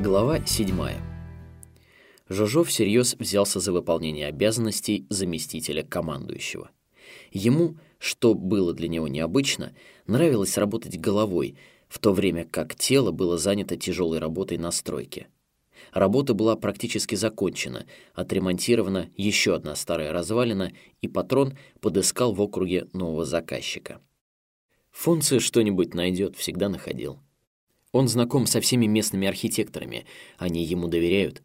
Глава 7. Жожо всерьез взялся за выполнение обязанностей заместителя командующего. Ему, что было для него необычно, нравилось работать головой, в то время как тело было занято тяжелой работой на стройке. Работа была практически закончена, отремонтирована еще одна старая развалина, и патрон подыскал в округе нового заказчика. Функция что-нибудь найдет, всегда находил. Он знаком со всеми местными архитекторами, они ему доверяют.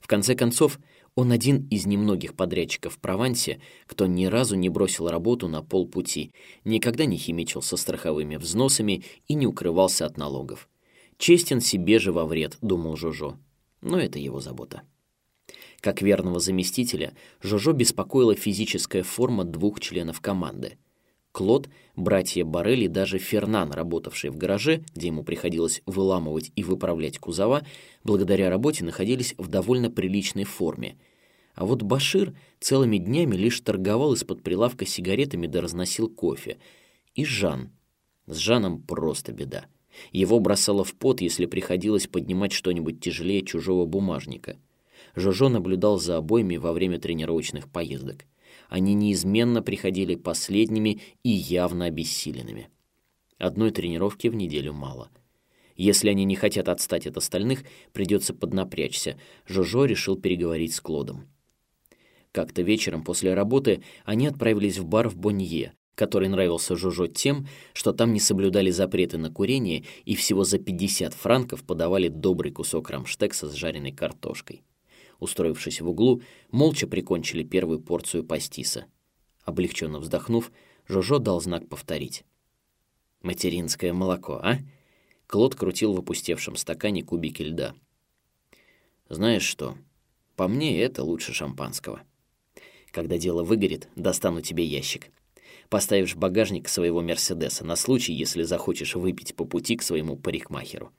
В конце концов, он один из немногих подрядчиков в Провансе, кто ни разу не бросил работу на полпути, никогда не химичил со страховыми взносами и не укрывался от налогов. Честен себе же во вред, думал Жожо. Но это его забота. Как верного заместителя, Жожо беспокоила физическая форма двух членов команды — Клод, братья Барелли, даже Фернан, работавший в гараже, где ему приходилось выламывать и выправлять кузова, благодаря работе находились в довольно приличной форме. А вот Башир целыми днями лишь торговал из-под прилавка сигаретами да разносил кофе. И Жан. С Жаном просто беда. Его бросало в пот, если приходилось поднимать что-нибудь тяжелее чужого бумажника. Жожо наблюдал за обоими во время тренировочных поездок они неизменно приходили последними и явно обессиленными. Одной тренировки в неделю мало. Если они не хотят отстать от остальных, придется поднапрячься. Жожо решил переговорить с Клодом. Как-то вечером после работы они отправились в бар в Бонье, который нравился Жожо тем, что там не соблюдали запреты на курение и всего за 50 франков подавали добрый кусок рамштекса с жареной картошкой устроившись в углу, молча прикончили первую порцию пастиса. Облегченно вздохнув, Жожо дал знак повторить. «Материнское молоко, а?» Клод крутил в опустевшем стакане кубики льда. «Знаешь что, по мне это лучше шампанского. Когда дело выгорит, достану тебе ящик. Поставишь багажник своего Мерседеса на случай, если захочешь выпить по пути к своему парикмахеру».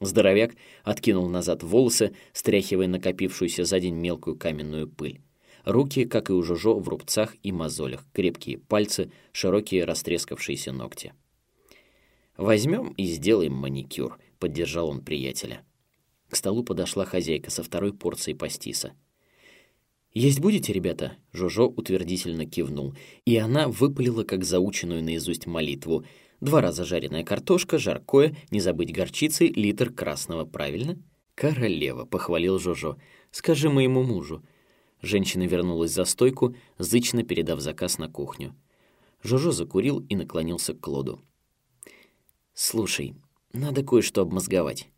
Здоровяк откинул назад волосы, стряхивая накопившуюся за день мелкую каменную пыль. Руки, как и у Жужо, в рубцах и мозолях, крепкие пальцы, широкие растрескавшиеся ногти. «Возьмем и сделаем маникюр», — поддержал он приятеля. К столу подошла хозяйка со второй порцией пастиса. «Есть будете, ребята?» — Жожо утвердительно кивнул, и она выпалила как заученную наизусть молитву — Два раза жареная картошка, жаркое, не забыть горчицы, литр красного, правильно? Королева, похвалил Жожо. Скажи моему мужу. Женщина вернулась за стойку, зычно передав заказ на кухню. Жожо закурил и наклонился к Клоду. «Слушай, надо кое-что обмозговать».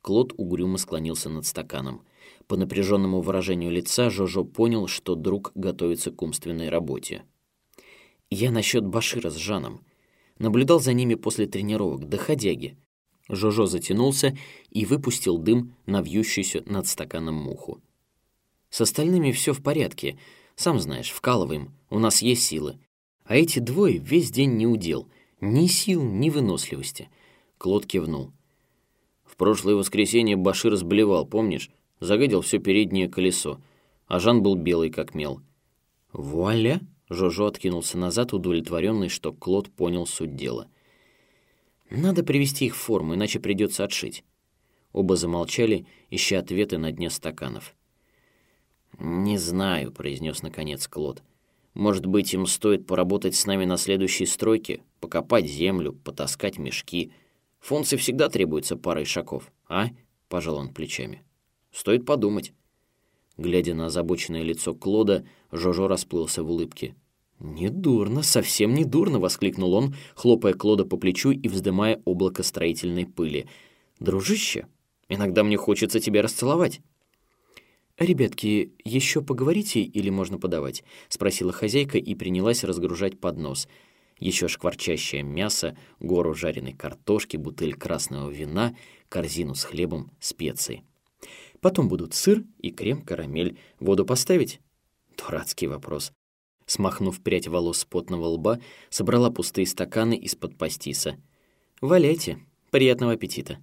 Клод угрюмо склонился над стаканом. По напряженному выражению лица Жожо понял, что друг готовится к умственной работе. «Я насчет Башира с Жаном. Наблюдал за ними после тренировок, доходяги. Жожо затянулся и выпустил дым на вьющуюся над стаканом муху. «С остальными все в порядке. Сам знаешь, вкалываем, у нас есть силы. А эти двое весь день не удел. Ни сил, ни выносливости». Клод кивнул. «В прошлое воскресенье Башир сблевал, помнишь? Загадил все переднее колесо, а Жан был белый как мел». «Вуаля!» Жожо откинулся назад, удовлетворенный, что Клод понял суть дела. «Надо привести их в форму, иначе придется отшить». Оба замолчали, ища ответы на дне стаканов. «Не знаю», — произнес наконец Клод. «Может быть, им стоит поработать с нами на следующей стройке, покопать землю, потаскать мешки. Функции всегда требуется парой шагов, а?» — пожал он плечами. «Стоит подумать». Глядя на озабоченное лицо Клода, Жожо расплылся в улыбке. «Недурно, совсем недурно!» — воскликнул он, хлопая Клода по плечу и вздымая облако строительной пыли. «Дружище, иногда мне хочется тебя расцеловать». «Ребятки, еще поговорите или можно подавать?» — спросила хозяйка и принялась разгружать поднос. Еще шкварчащее мясо, гору жареной картошки, бутыль красного вина, корзину с хлебом, специи. Потом будут сыр и крем-карамель. Воду поставить? Дурацкий вопрос. Смахнув прядь волос с потного лба, собрала пустые стаканы из-под пастиса. «Валяйте. Приятного аппетита».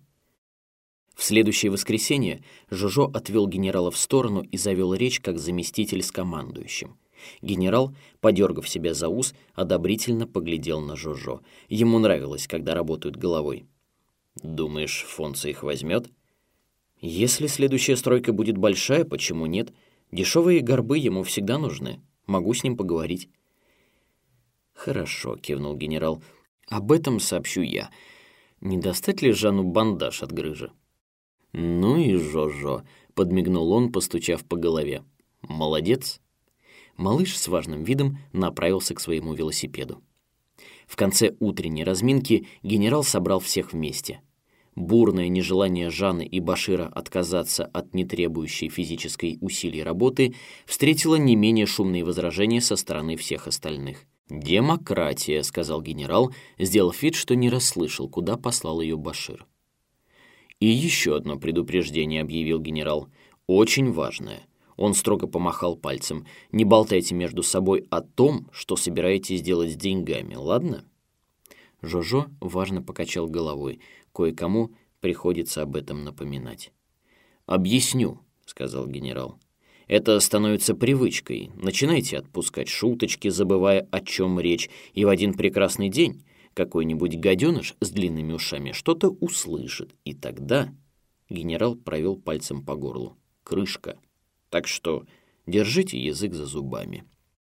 В следующее воскресенье Жожо отвел генерала в сторону и завел речь как заместитель с командующим. Генерал, подергав себя за ус, одобрительно поглядел на Жожо. Ему нравилось, когда работают головой. «Думаешь, Фонца их возьмет?» Если следующая стройка будет большая, почему нет? Дешевые горбы ему всегда нужны. Могу с ним поговорить. «Хорошо», — кивнул генерал. «Об этом сообщу я. Не достать ли Жанну бандаж от грыжи?» «Ну и Жожо», — подмигнул он, постучав по голове. «Молодец». Малыш с важным видом направился к своему велосипеду. В конце утренней разминки генерал собрал всех вместе — бурное нежелание Жанны и Башира отказаться от нетребующей физической усилий работы встретило не менее шумные возражения со стороны всех остальных. «Демократия», — сказал генерал, сделав вид, что не расслышал, куда послал ее Башир. «И еще одно предупреждение», — объявил генерал, — «очень важное». Он строго помахал пальцем. «Не болтайте между собой о том, что собираетесь делать с деньгами, ладно?» Жожо важно покачал головой. Кое-кому приходится об этом напоминать. «Объясню», — сказал генерал. «Это становится привычкой. Начинайте отпускать шуточки, забывая, о чем речь, и в один прекрасный день какой-нибудь гаденыш с длинными ушами что-то услышит, и тогда...» Генерал провел пальцем по горлу. «Крышка. Так что держите язык за зубами».